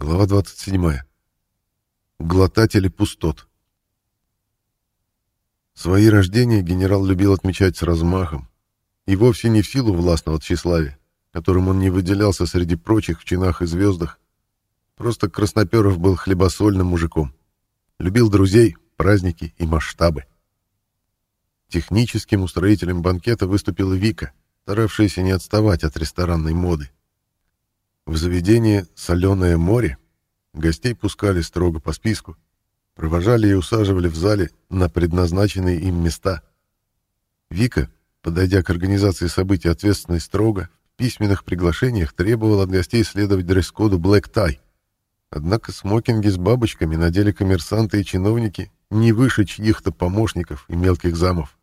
Глава 27. Глотатели пустот. Свои рождения генерал любил отмечать с размахом, и вовсе не в силу властного тщеславия, которым он не выделялся среди прочих в чинах и звездах. Просто Красноперов был хлебосольным мужиком. Любил друзей, праздники и масштабы. Техническим устроителем банкета выступила Вика, старавшаяся не отставать от ресторанной моды. В заведении «Соленое море» гостей пускали строго по списку, провожали и усаживали в зале на предназначенные им места. Вика, подойдя к организации событий ответственной строго, в письменных приглашениях требовала от гостей следовать дресс-коду «Black Tie». Однако смокинги с бабочками надели коммерсанты и чиновники не выше чьих-то помощников и мелких замов.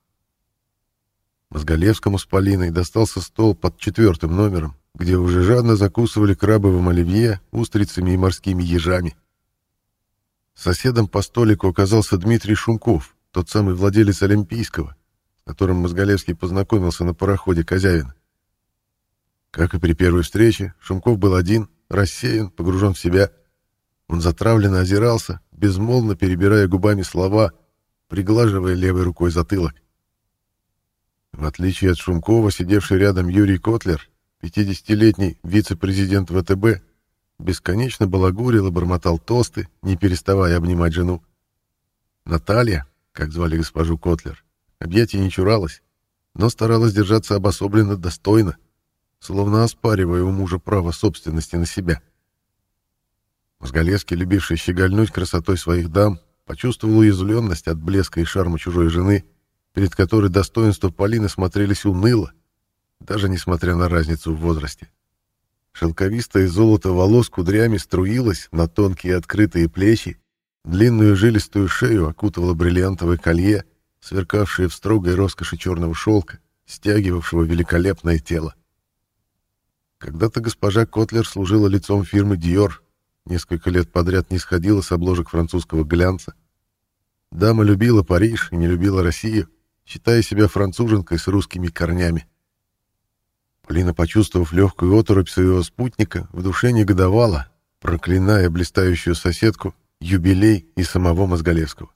Мозголевскому с Полиной достался стол под четвертым номером, где уже жадно закусывали крабовым оливье, устрицами и морскими ежами. Соседом по столику оказался Дмитрий Шумков, тот самый владелец Олимпийского, с которым Мозголевский познакомился на пароходе Козявин. Как и при первой встрече, Шумков был один, рассеян, погружен в себя. Он затравленно озирался, безмолвно перебирая губами слова, приглаживая левой рукой затылок. В отличие от Шумкова, сидевший рядом Юрий Котлер, 50-летний вице-президент ВТБ, бесконечно балагурил и бормотал тосты, не переставая обнимать жену. Наталья, как звали госпожу Котлер, объятий не чуралась, но старалась держаться обособленно достойно, словно оспаривая у мужа право собственности на себя. Мозголевский, любивший щегольнуть красотой своих дам, почувствовал уязвленность от блеска и шарма чужой жены, перед которой достоинства Полины смотрелись уныло, даже несмотря на разницу в возрасте. Шелковистое золото волос кудрями струилось на тонкие открытые плечи, длинную жилистую шею окутывало бриллиантовое колье, сверкавшее в строгой роскоши черного шелка, стягивавшего великолепное тело. Когда-то госпожа Котлер служила лицом фирмы Dior, несколько лет подряд не сходила с обложек французского глянца. Дама любила Париж и не любила Россию, считая себя француженкой с русскими корнями. Полина, почувствовав легкую оторопь своего спутника, в душе негодовала, проклиная блистающую соседку, юбилей и самого Мозголевского.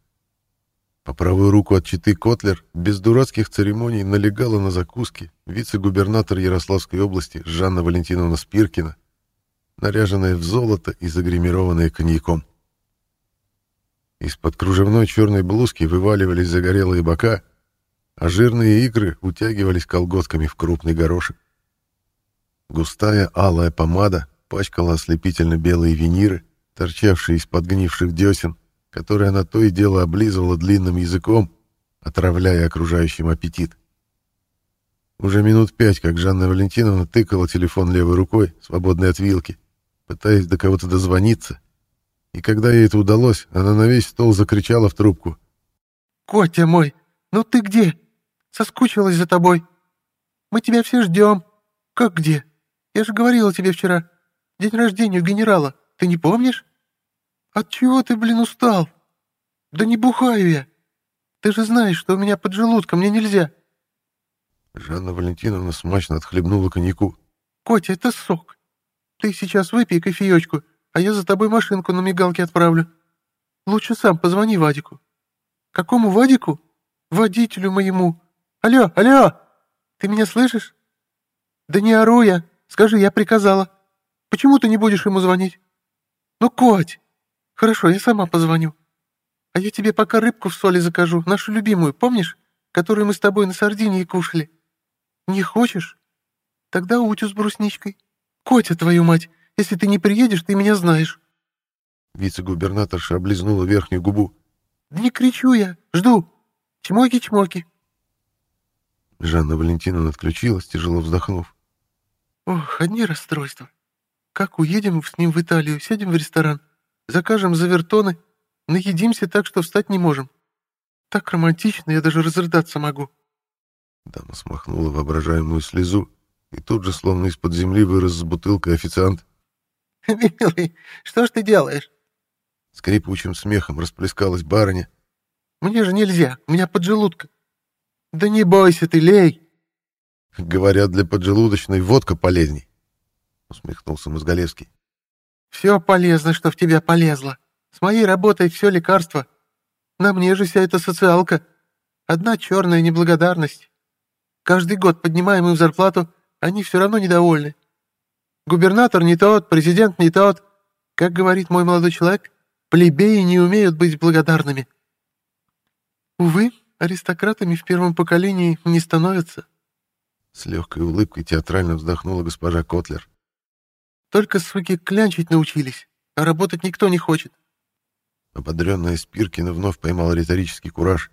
По правую руку от четы Котлер без дурацких церемоний налегала на закуски вице-губернатор Ярославской области Жанна Валентиновна Спиркина, наряженная в золото и загримированная коньяком. Из-под кружевной черной блузки вываливались загорелые бока, а жирные икры утягивались колготками в крупный горошек. Густая алая помада пачкала ослепительно белые виниры, торчавшие из подгнивших десен, которые она то и дело облизывала длинным языком, отравляя окружающим аппетит. Уже минут пять, как Жанна Валентиновна тыкала телефон левой рукой, свободной от вилки, пытаясь до кого-то дозвониться. И когда ей это удалось, она на весь стол закричала в трубку. «Котя мой, ну ты где? Соскучилась за тобой. Мы тебя все ждем. Как где? Я же говорила тебе вчера. День рождения у генерала. Ты не помнишь? От чего ты, блин, устал? Да не бухаю я. Ты же знаешь, что у меня под желудком, мне нельзя. Жанна Валентиновна смачно отхлебнула коньяку. Котя, это сок. Ты сейчас выпей кофеечку, а я за тобой машинку на мигалке отправлю. Лучше сам позвони Вадику. Какому Вадику? Водителю моему. Алло, алло! Ты меня слышишь? Да не ору я. Скажи, я приказала. Почему ты не будешь ему звонить? Ну, Коть! Хорошо, я сама позвоню. А я тебе пока рыбку в соли закажу, нашу любимую, помнишь? Которую мы с тобой на Сардинии кушали. Не хочешь? Тогда утю с брусничкой. Котя, твою мать, если ты не приедешь, ты меня знаешь. Вице-губернаторша облизнула верхнюю губу. Да не кричу я, жду. Чмоки-чмоки. Жанна Валентиновна отключилась, тяжело вздохнув. Ох, одни расстройства. Как уедем с ним в Италию, сядем в ресторан, закажем завертоны, наедимся так, что встать не можем. Так романтично, я даже разрыдаться могу. Дама смахнула воображаемую слезу, и тут же, словно из-под земли, вырос с бутылкой официант. «Милый, что ж ты делаешь?» Скрипучим смехом расплескалась барыня. «Мне же нельзя, у меня поджелудка». «Да не бойся ты, лей!» Говорят, для поджелудочной водка полезней, усмехнулся Мозголевский. Все полезно, что в тебя полезло. С моей работой все лекарство. На мне же вся эта социалка. Одна черная неблагодарность. Каждый год поднимаем им зарплату, они все равно недовольны. Губернатор не тот, президент не тот. Как говорит мой молодой человек, плебеи не умеют быть благодарными. Увы, аристократами в первом поколении не становятся. С легкой улыбкой театрально вздохнула госпожа Котлер. Только, суки, клянчить научились, а работать никто не хочет. Ободренная Спиркина вновь поймала риторический кураж.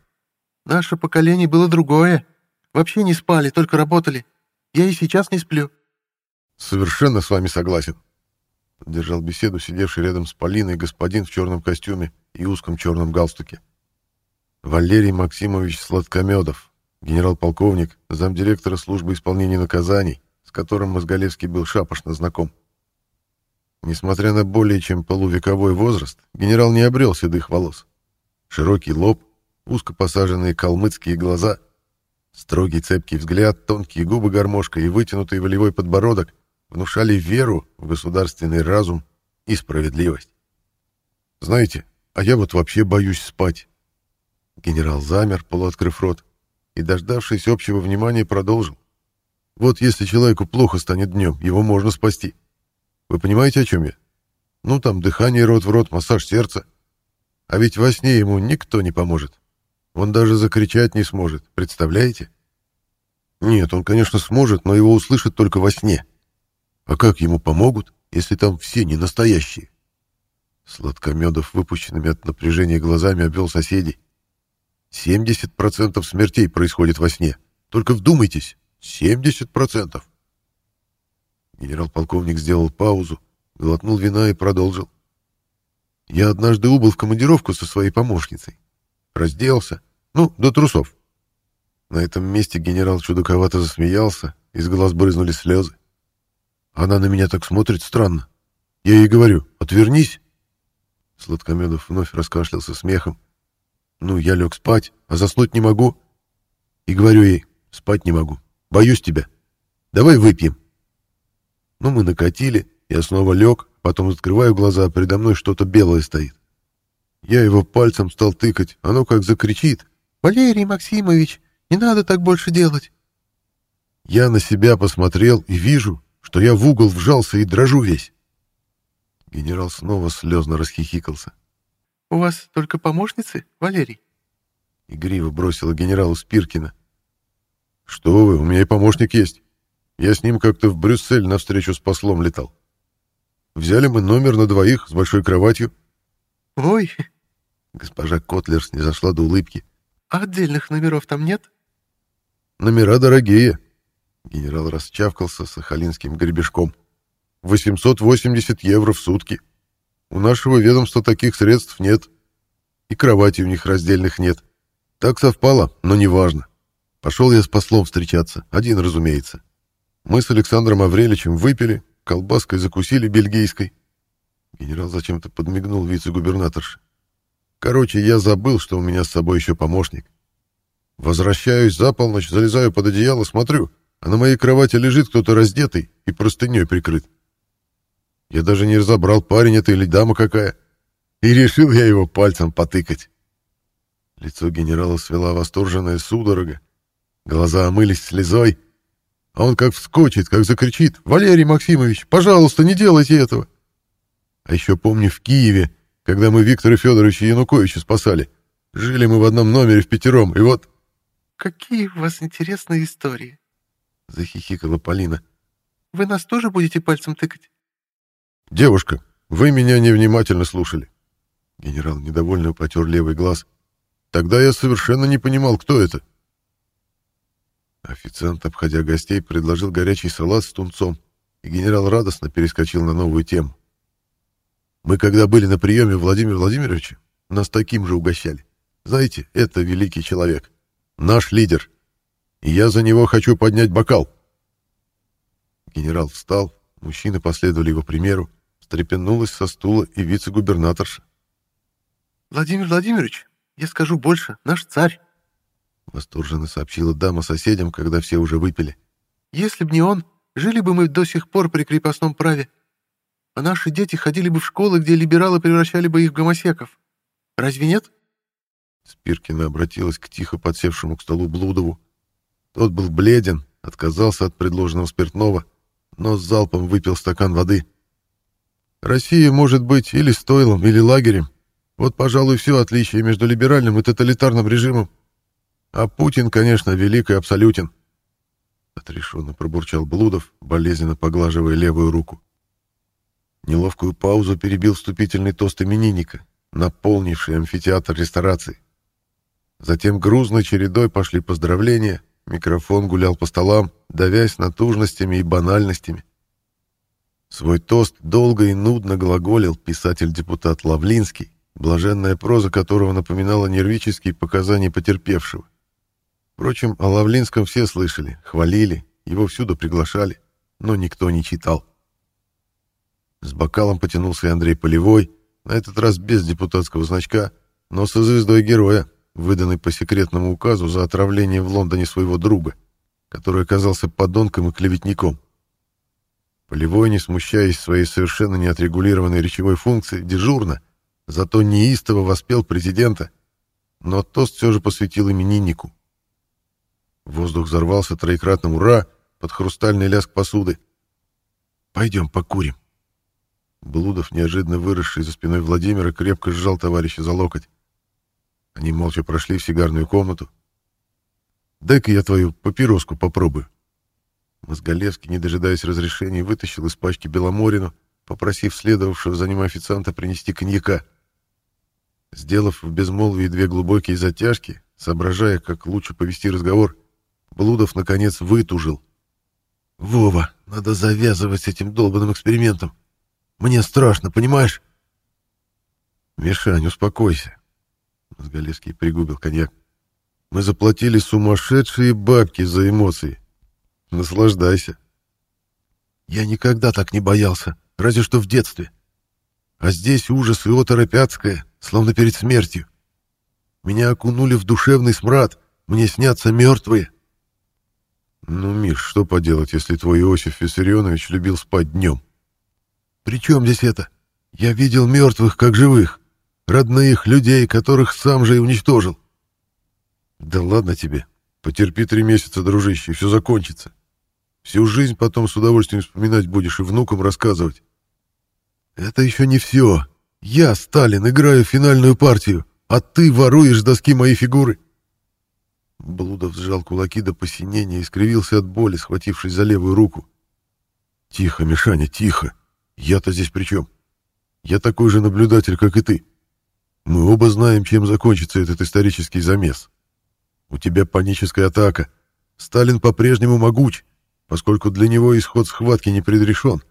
Наше поколение было другое. Вообще не спали, только работали. Я и сейчас не сплю. Совершенно с вами согласен. Держал беседу сидевший рядом с Полиной господин в черном костюме и узком черном галстуке. Валерий Максимович Сладкомедов, генерал-полковник, замдиректора службы исполнения наказаний, с которым Мозголевский был шапошно знаком. Несмотря на более чем полувековой возраст, генерал не обрел седых волос. Широкий лоб, узко посаженные калмыцкие глаза, строгий цепкий взгляд, тонкие губы гармошка и вытянутый волевой подбородок внушали веру в государственный разум и справедливость. «Знаете, а я вот вообще боюсь спать». Генерал замер, полуоткрыв рот, и, дождавшись общего внимания, продолжил. «Вот если человеку плохо станет днем, его можно спасти». Вы понимаете, о чем я? Ну, там дыхание рот в рот, массаж сердца. А ведь во сне ему никто не поможет. Он даже закричать не сможет, представляете? Нет, он, конечно, сможет, но его услышат только во сне. А как ему помогут, если там все не настоящие? Сладкомедов, выпущенными от напряжения глазами, обвел соседей. 70% смертей происходит во сне. Только вдумайтесь, 70%. Генерал-полковник сделал паузу, глотнул вина и продолжил. Я однажды убыл в командировку со своей помощницей. Разделся. Ну, до трусов. На этом месте генерал чудаковато засмеялся, из глаз брызнули слезы. Она на меня так смотрит странно. Я ей говорю, отвернись. Сладкомедов вновь раскашлялся смехом. Ну, я лег спать, а заснуть не могу. И говорю ей, спать не могу. Боюсь тебя. Давай выпьем. Ну, мы накатили, я снова лег, потом открываю глаза, а передо мной что-то белое стоит. Я его пальцем стал тыкать, оно как закричит. «Валерий Максимович, не надо так больше делать!» Я на себя посмотрел и вижу, что я в угол вжался и дрожу весь. Генерал снова слезно расхихикался. «У вас только помощницы, Валерий?» Игриво бросила генералу Спиркина. «Что вы, у меня и помощник есть. Я с ним как-то в Брюссель на встречу с послом летал. Взяли мы номер на двоих с большой кроватью. Ой, госпожа Котлер снизошла до улыбки. А отдельных номеров там нет? Номера дорогие. Генерал расчавкался сахалинским гребешком. 880 евро в сутки. У нашего ведомства таких средств нет. И кровати у них раздельных нет. Так совпало, но неважно. Пошел я с послом встречаться, один, разумеется. Мы с Александром Авреличем выпили, колбаской закусили бельгийской. Генерал зачем-то подмигнул вице-губернаторше. Короче, я забыл, что у меня с собой еще помощник. Возвращаюсь за полночь, залезаю под одеяло, смотрю, а на моей кровати лежит кто-то раздетый и простыней прикрыт. Я даже не разобрал, парень это или дама какая. И решил я его пальцем потыкать. Лицо генерала свела восторженная судорога. Глаза омылись слезой, а он как вскочит, как закричит. «Валерий Максимович, пожалуйста, не делайте этого!» А еще помню в Киеве, когда мы Виктора Федоровича Януковича спасали. Жили мы в одном номере в пятером, и вот... «Какие у вас интересные истории!» — захихикала Полина. «Вы нас тоже будете пальцем тыкать?» «Девушка, вы меня невнимательно слушали». Генерал недовольно потер левый глаз. «Тогда я совершенно не понимал, кто это». Официант, обходя гостей, предложил горячий салат с тунцом, и генерал радостно перескочил на новую тему. «Мы, когда были на приеме Владимира Владимировича, нас таким же угощали. Знаете, это великий человек, наш лидер, и я за него хочу поднять бокал». Генерал встал, мужчины последовали его примеру, встрепенулась со стула и вице-губернаторша. «Владимир Владимирович, я скажу больше, наш царь». — восторженно сообщила дама соседям, когда все уже выпили. «Если б не он, жили бы мы до сих пор при крепостном праве. а наши дети ходили бы в школы, где либералы превращали бы их в гомосеков. Разве нет?» Спиркина обратилась к тихо подсевшему к столу Блудову. Тот был бледен, отказался от предложенного спиртного, но с залпом выпил стакан воды. «Россия может быть или стойлом, или лагерем. Вот, пожалуй, все отличие между либеральным и тоталитарным режимом. А Путин, конечно, велик и абсолютен. Отрешенно пробурчал Блудов, болезненно поглаживая левую руку. Неловкую паузу перебил вступительный тост именинника, наполнивший амфитеатр ресторации. Затем грузной чередой пошли поздравления, микрофон гулял по столам, давясь натужностями и банальностями. Свой тост долго и нудно глаголил писатель-депутат Лавлинский, блаженная проза которого напоминала нервические показания потерпевшего. Впрочем, о Лавлинском все слышали, хвалили, его всюду приглашали, но никто не читал. С бокалом потянулся и Андрей Полевой, на этот раз без депутатского значка, но со звездой героя, выданной по секретному указу за отравление в Лондоне своего друга, который оказался подонком и клеветником. Полевой, не смущаясь своей совершенно неотрегулированной речевой функции, дежурно, зато неистово воспел президента, но тост все же посвятил имениннику. Воздух взорвался троекратным «Ура!» под хрустальный лязг посуды. «Пойдем покурим». Блудов, неожиданно выросший за спиной Владимира, крепко сжал товарища за локоть. Они молча прошли в сигарную комнату. «Дай-ка я твою папироску попробую». Мозголевский, не дожидаясь разрешения, вытащил из пачки Беломорину, попросив следовавшего за ним официанта принести коньяка. Сделав в безмолвии две глубокие затяжки, соображая, как лучше повести разговор, Блудов, наконец, вытужил. «Вова, надо завязывать с этим долбанным экспериментом. Мне страшно, понимаешь?» «Мишань, успокойся». Мозголевский пригубил коньяк. «Мы заплатили сумасшедшие бабки за эмоции. Наслаждайся». «Я никогда так не боялся, разве что в детстве. А здесь ужас и оторопятское, словно перед смертью. Меня окунули в душевный смрад, мне снятся мертвые. Ну, Миш, что поделать, если твой Иосиф Виссарионович любил спать днем? При чем здесь это? Я видел мертвых, как живых. Родных людей, которых сам же и уничтожил. Да ладно тебе. Потерпи три месяца, дружище, и все закончится. Всю жизнь потом с удовольствием вспоминать будешь и внукам рассказывать. Это еще не все. Я, Сталин, играю финальную партию, а ты воруешь доски мои фигуры. Блудов сжал кулаки до посинения и скривился от боли, схватившись за левую руку. «Тихо, Мишаня, тихо! Я-то здесь при чем? Я такой же наблюдатель, как и ты. Мы оба знаем, чем закончится этот исторический замес. У тебя паническая атака. Сталин по-прежнему могуч, поскольку для него исход схватки не предрешен.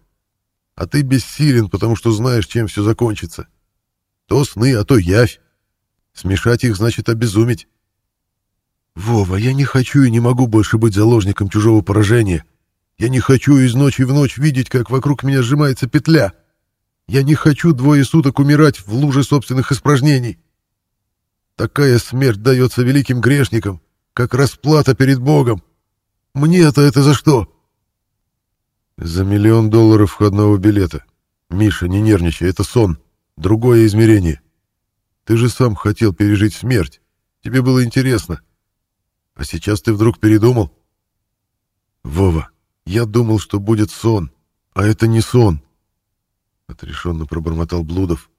А ты бессилен, потому что знаешь, чем все закончится. То сны, а то явь. Смешать их значит обезуметь. «Вова, я не хочу и не могу больше быть заложником чужого поражения. Я не хочу из ночи в ночь видеть, как вокруг меня сжимается петля. Я не хочу двое суток умирать в луже собственных испражнений. Такая смерть дается великим грешникам, как расплата перед Богом. Мне-то это за что?» «За миллион долларов входного билета. Миша, не нервничай, это сон. Другое измерение. Ты же сам хотел пережить смерть. Тебе было интересно. А сейчас ты вдруг передумал? Вова, я думал, что будет сон, а это не сон. Отрешенно пробормотал Блудов.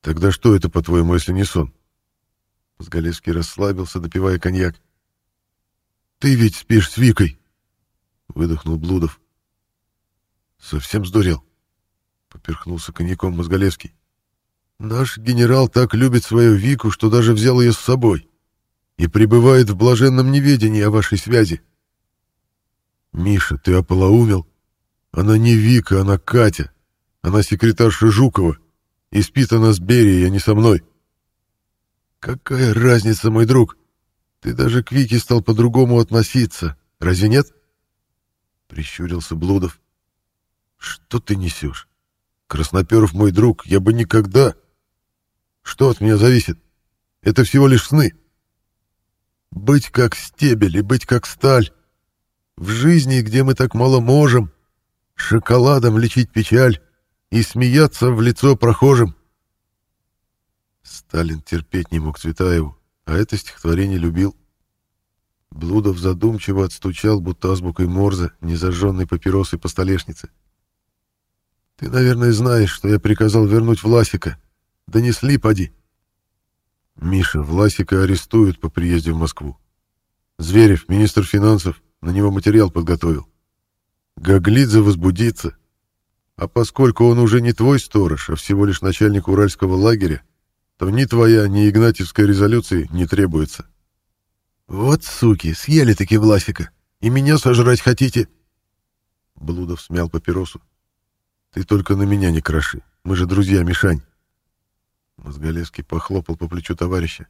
Тогда что это, по-твоему, если не сон? Сгалевский расслабился, допивая коньяк. Ты ведь спишь с Викой, выдохнул Блудов. Совсем сдурел. Поперхнулся коньяком Мозголевский. Наш генерал так любит свою Вику, что даже взял ее с собой и пребывает в блаженном неведении о вашей связи. Миша, ты ополоумел? Она не Вика, она Катя. Она секретарша Жукова. И спит она с Берией, а не со мной. Какая разница, мой друг? Ты даже к Вике стал по-другому относиться. Разве нет? Прищурился Блудов. Что ты несешь? Красноперов мой друг, я бы никогда... Что от меня зависит? Это всего лишь сны. Быть как стебель и быть как сталь. В жизни, где мы так мало можем, шоколадом лечить печаль, и смеяться в лицо прохожим. Сталин терпеть не мог Цветаеву, а это стихотворение любил. Блудов задумчиво отстучал, будто азбукой Морзе, незажженной папиросой по столешнице. «Ты, наверное, знаешь, что я приказал вернуть Власика. Донесли, поди». «Миша, Власика арестуют по приезде в Москву. Зверев, министр финансов, на него материал подготовил. Гаглидзе возбудится. А поскольку он уже не твой сторож, а всего лишь начальник уральского лагеря, то ни твоя, ни Игнатьевской резолюции не требуется. Вот суки, съели-таки Власика. И меня сожрать хотите? Блудов смял папиросу. Ты только на меня не кроши. Мы же друзья, Мишань. Мозголевский похлопал по плечу товарища.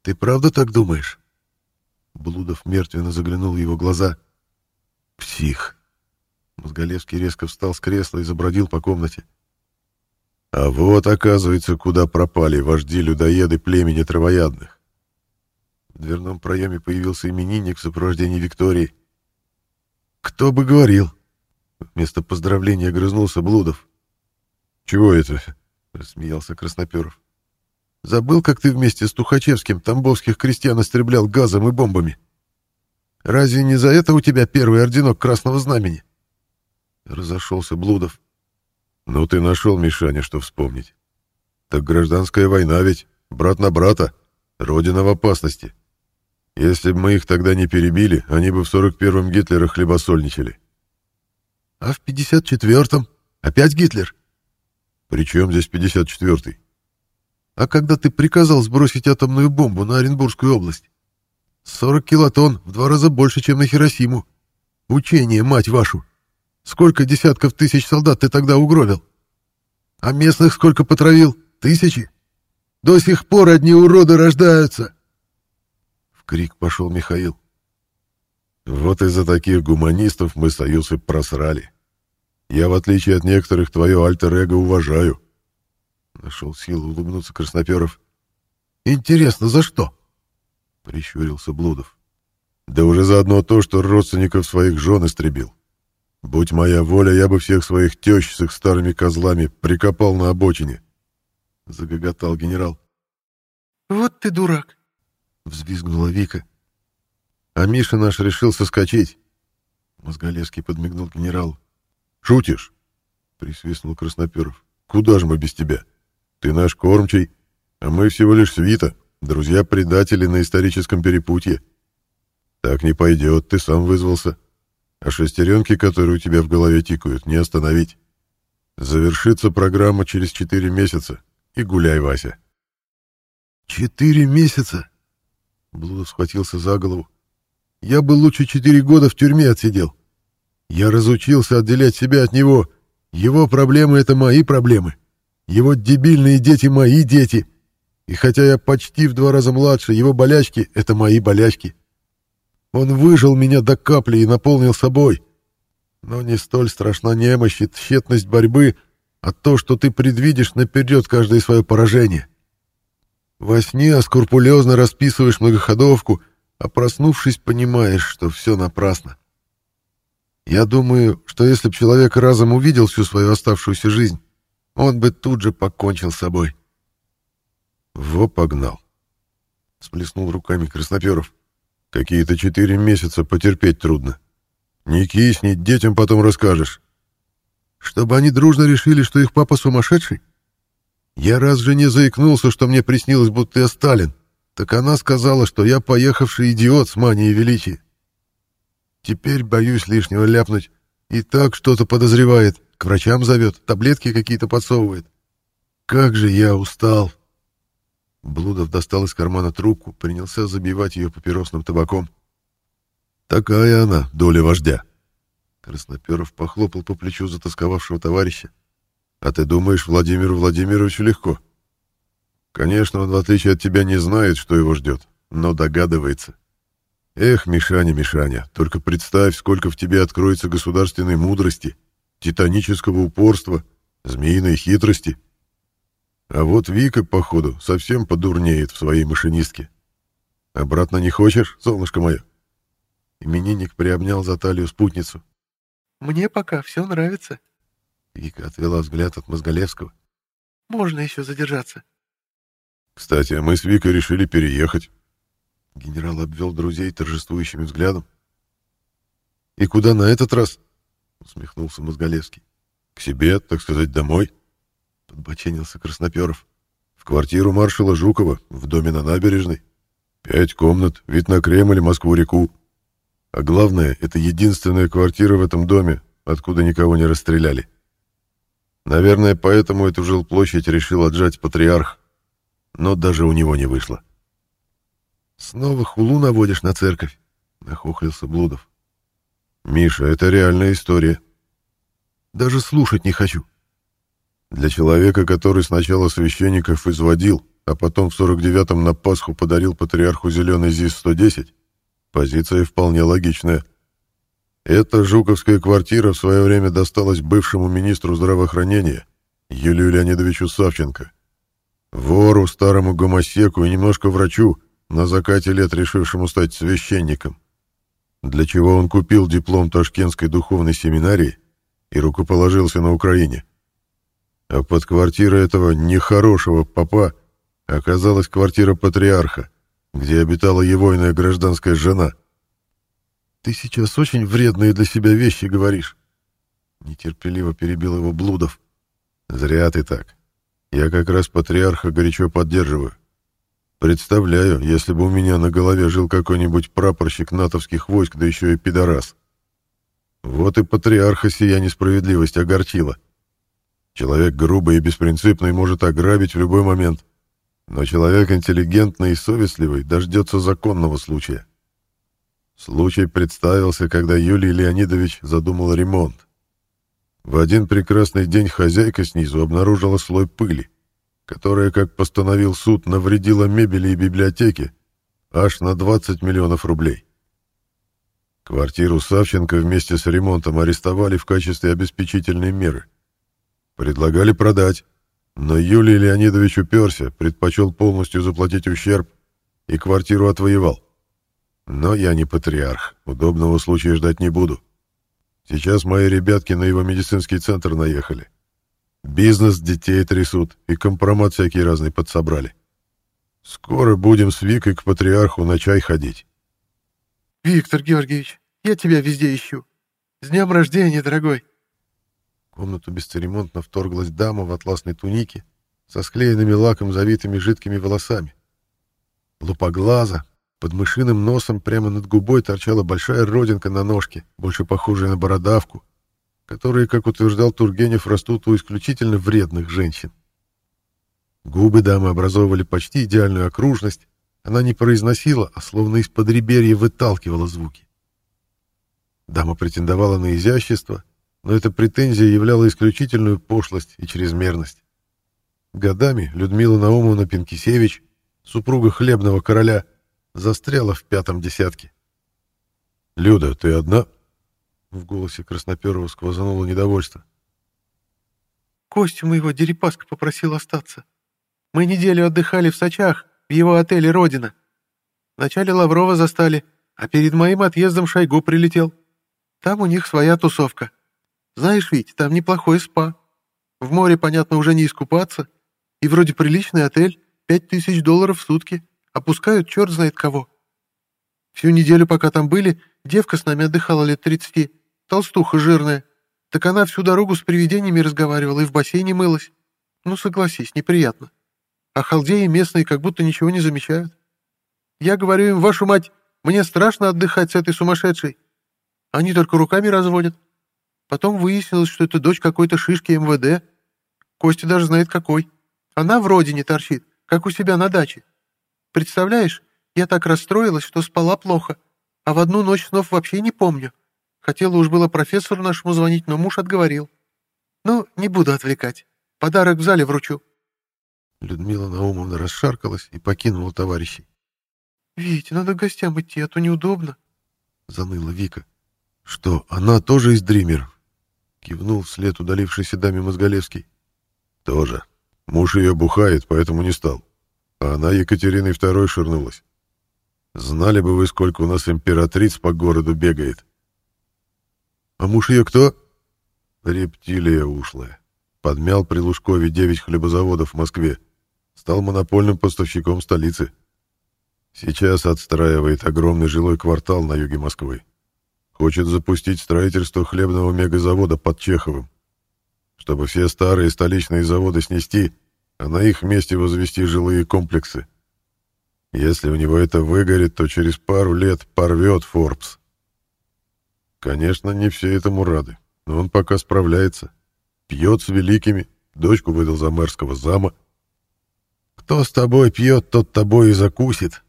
Ты правда так думаешь? Блудов мертвенно заглянул в его глаза. Псих. Мозголевский резко встал с кресла и забродил по комнате. А вот, оказывается, куда пропали вожди-людоеды племени травоядных. В дверном проеме появился именинник в сопровождении Виктории. «Кто бы говорил?» Вместо поздравления грызнулся Блудов. «Чего это?» — рассмеялся Красноперов. «Забыл, как ты вместе с Тухачевским тамбовских крестьян истреблял газом и бомбами? Разве не за это у тебя первый орденок Красного Знамени?» Разошелся Блудов. «Ну ты нашел, Мишаня, что вспомнить. Так гражданская война ведь, брат на брата, родина в опасности. Если бы мы их тогда не перебили, они бы в 41-м Гитлера хлебосольничали». «А в 54-м? Опять Гитлер?» «При чем здесь 54-й?» «А когда ты приказал сбросить атомную бомбу на Оренбургскую область? 40 килотонн, в два раза больше, чем на Хиросиму. Учение, мать вашу!» Сколько десятков тысяч солдат ты тогда угробил? А местных сколько потравил? Тысячи? До сих пор одни уроды рождаются!» В крик пошел Михаил. «Вот из-за таких гуманистов мы союз и просрали. Я, в отличие от некоторых, твое альтер-эго уважаю». Нашел силу улыбнуться Красноперов. «Интересно, за что?» — прищурился Блудов. «Да уже заодно то, что родственников своих жен истребил. Будь моя воля, я бы всех своих тещ с их старыми козлами прикопал на обочине. Загоготал генерал. Вот ты дурак. Взвизгнула Вика. А Миша наш решил соскочить. Мозголевский подмигнул генералу. Шутишь? Присвистнул Красноперов. Куда же мы без тебя? Ты наш кормчий, а мы всего лишь свита, друзья-предатели на историческом перепутье. Так не пойдет, ты сам вызвался. — а шестеренки, которые у тебя в голове тикают, не остановить. Завершится программа через четыре месяца. И гуляй, Вася. Четыре месяца? Блудов схватился за голову. Я бы лучше четыре года в тюрьме отсидел. Я разучился отделять себя от него. Его проблемы — это мои проблемы. Его дебильные дети — мои дети. И хотя я почти в два раза младше, его болячки — это мои болячки. Он выжил меня до капли и наполнил собой. Но не столь страшна немощь и тщетность борьбы, а то, что ты предвидишь наперед каждое свое поражение. Во сне скрупулезно расписываешь многоходовку, а проснувшись, понимаешь, что все напрасно. Я думаю, что если бы человек разом увидел всю свою оставшуюся жизнь, он бы тут же покончил с собой. Во погнал. Сплеснул руками Красноперов. Какие-то четыре месяца потерпеть трудно. Не кисни, детям потом расскажешь. Чтобы они дружно решили, что их папа сумасшедший? Я раз же не заикнулся, что мне приснилось, будто я Сталин. Так она сказала, что я поехавший идиот с манией величия. Теперь боюсь лишнего ляпнуть. И так что-то подозревает. К врачам зовет, таблетки какие-то подсовывает. Как же я устал. Блудов достал из кармана трубку, принялся забивать ее папиросным табаком. «Такая она, доля вождя!» Красноперов похлопал по плечу затасковавшего товарища. «А ты думаешь, Владимиру Владимировичу легко?» «Конечно, он, в отличие от тебя, не знает, что его ждет, но догадывается. Эх, Мишаня, Мишаня, только представь, сколько в тебе откроется государственной мудрости, титанического упорства, змеиной хитрости!» А вот Вика, походу, совсем подурнеет в своей машинистке. Обратно не хочешь, солнышко мое? Именинник приобнял за талию спутницу. Мне пока все нравится. Вика отвела взгляд от Мозголевского. «Можно еще задержаться». «Кстати, мы с Викой решили переехать». Генерал обвел друзей торжествующим взглядом. «И куда на этот раз?» — усмехнулся Мозголевский. «К себе, так сказать, домой», — подбоченился Красноперов. «В квартиру маршала Жукова, в доме на набережной. Пять комнат, вид на Кремль Москву-реку. А главное, это единственная квартира в этом доме, откуда никого не расстреляли. Наверное, поэтому эту жилплощадь решил отжать патриарх. Но даже у него не вышло. «Снова хулу наводишь на церковь?» — нахохлился Блудов. «Миша, это реальная история. Даже слушать не хочу». Для человека, который сначала священников изводил, а потом в 49-м на Пасху подарил патриарху зеленый ЗИС-110, позиция вполне логичная. Эта жуковская квартира в свое время досталась бывшему министру здравоохранения Юлию Леонидовичу Савченко, вору, старому гомосеку и немножко врачу, на закате лет решившему стать священником, для чего он купил диплом Ташкентской духовной семинарии и рукоположился на Украине. А под квартирой этого нехорошего папа оказалась квартира патриарха, где обитала его иная гражданская жена. «Ты сейчас очень вредные для себя вещи говоришь», — нетерпеливо перебил его Блудов. «Зря ты так. Я как раз патриарха горячо поддерживаю. Представляю, если бы у меня на голове жил какой-нибудь прапорщик натовских войск, да еще и пидорас. Вот и патриарха сия несправедливость огорчила. Человек грубый и беспринципный может ограбить в любой момент, но человек интеллигентный и совестливый дождется законного случая. Случай представился, когда Юлий Леонидович задумал ремонт. В один прекрасный день хозяйка снизу обнаружила слой пыли, которая, как постановил суд, навредила мебели и библиотеке аж на 20 миллионов рублей. Квартиру Савченко вместе с ремонтом арестовали в качестве обеспечительной меры. Предлагали продать, но Юлий Леонидович уперся, предпочел полностью заплатить ущерб и квартиру отвоевал. Но я не патриарх, удобного случая ждать не буду. Сейчас мои ребятки на его медицинский центр наехали. Бизнес детей трясут и компромат всякий разный подсобрали. Скоро будем с Викой к патриарху на чай ходить. «Виктор Георгиевич, я тебя везде ищу. С днем рождения, дорогой!» Комнату бесцеремонтно вторглась дама в атласной тунике со склеенными лаком завитыми жидкими волосами. Лупоглаза, под мышиным носом прямо над губой торчала большая родинка на ножке, больше похожая на бородавку, которые, как утверждал Тургенев, растут у исключительно вредных женщин. Губы дамы образовывали почти идеальную окружность, она не произносила, а словно из-под реберья выталкивала звуки. Дама претендовала на изящество, но эта претензия являла исключительную пошлость и чрезмерность. Годами Людмила Наумовна Пинкисевич, супруга хлебного короля, застряла в пятом десятке. «Люда, ты одна?» В голосе Красноперова сквозануло недовольство. «Костю моего Дерипаска попросил остаться. Мы неделю отдыхали в Сочах, в его отеле «Родина». Вначале Лаврова застали, а перед моим отъездом Шойгу прилетел. Там у них своя тусовка. Знаешь ведь, там неплохой спа. В море, понятно, уже не искупаться. И вроде приличный отель, пять тысяч долларов в сутки. Опускают черт знает кого. Всю неделю, пока там были, девка с нами отдыхала лет тридцати, толстуха жирная. Так она всю дорогу с привидениями разговаривала и в бассейне мылась. Ну, согласись, неприятно. А халдеи местные как будто ничего не замечают. Я говорю им, вашу мать, мне страшно отдыхать с этой сумасшедшей. Они только руками разводят. Потом выяснилось, что это дочь какой-то шишки МВД. Костя даже знает какой. Она в родине торчит, как у себя на даче. Представляешь, я так расстроилась, что спала плохо, а в одну ночь снов вообще не помню. Хотела уж было профессору нашему звонить, но муж отговорил. Ну, не буду отвлекать. Подарок в зале вручу. Людмила Наумовна расшаркалась и покинула товарищей. «Вить, надо к гостям идти, а то неудобно», — заныла Вика. «Что, она тоже из Дример?» Кивнул вслед удалившейся даме Мозголевский. Тоже. Муж ее бухает, поэтому не стал. А она Екатериной второй ширнулась. Знали бы вы, сколько у нас императриц по городу бегает. А муж ее кто? Рептилия ушлая. Подмял при Лужкове девять хлебозаводов в Москве. Стал монопольным поставщиком столицы. Сейчас отстраивает огромный жилой квартал на юге Москвы. Хочет запустить строительство хлебного мегазавода под Чеховым. Чтобы все старые столичные заводы снести, а на их месте возвести жилые комплексы. Если у него это выгорит, то через пару лет порвет Форбс. Конечно, не все этому рады, но он пока справляется. Пьет с великими, дочку выдал за мэрского зама. Кто с тобой пьет, тот тобой и закусит.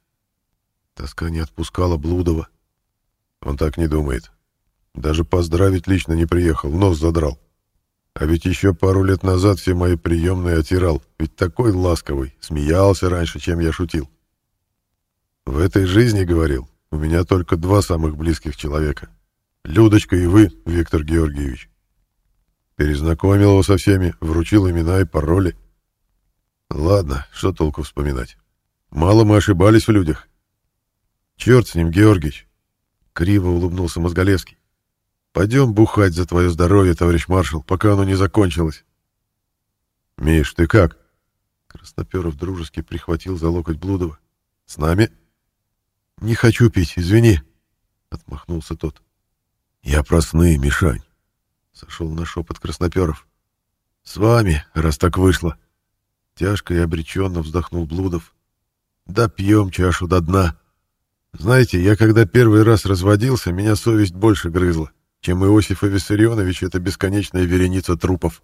Тоска не отпускала Блудова. Он так не думает. Даже поздравить лично не приехал, нос задрал. А ведь еще пару лет назад все мои приемные отирал, ведь такой ласковый, смеялся раньше, чем я шутил. В этой жизни, говорил, у меня только два самых близких человека. Людочка и вы, Виктор Георгиевич. Перезнакомил его со всеми, вручил имена и пароли. Ладно, что толку вспоминать. Мало мы ошибались в людях. Черт с ним, Георгиевич. Криво улыбнулся Мозголевский. Пойдем бухать за твое здоровье, товарищ маршал, пока оно не закончилось. Миш, ты как? Красноперов дружески прихватил за локоть Блудова. С нами? Не хочу пить, извини, отмахнулся тот. Я про сны, Мишань. Сошел на шепот Красноперов. С вами, раз так вышло. Тяжко и обреченно вздохнул Блудов. Да пьем чашу до дна. Знаете, я когда первый раз разводился, меня совесть больше грызла чем Иосифа Виссарионович, это бесконечная вереница трупов.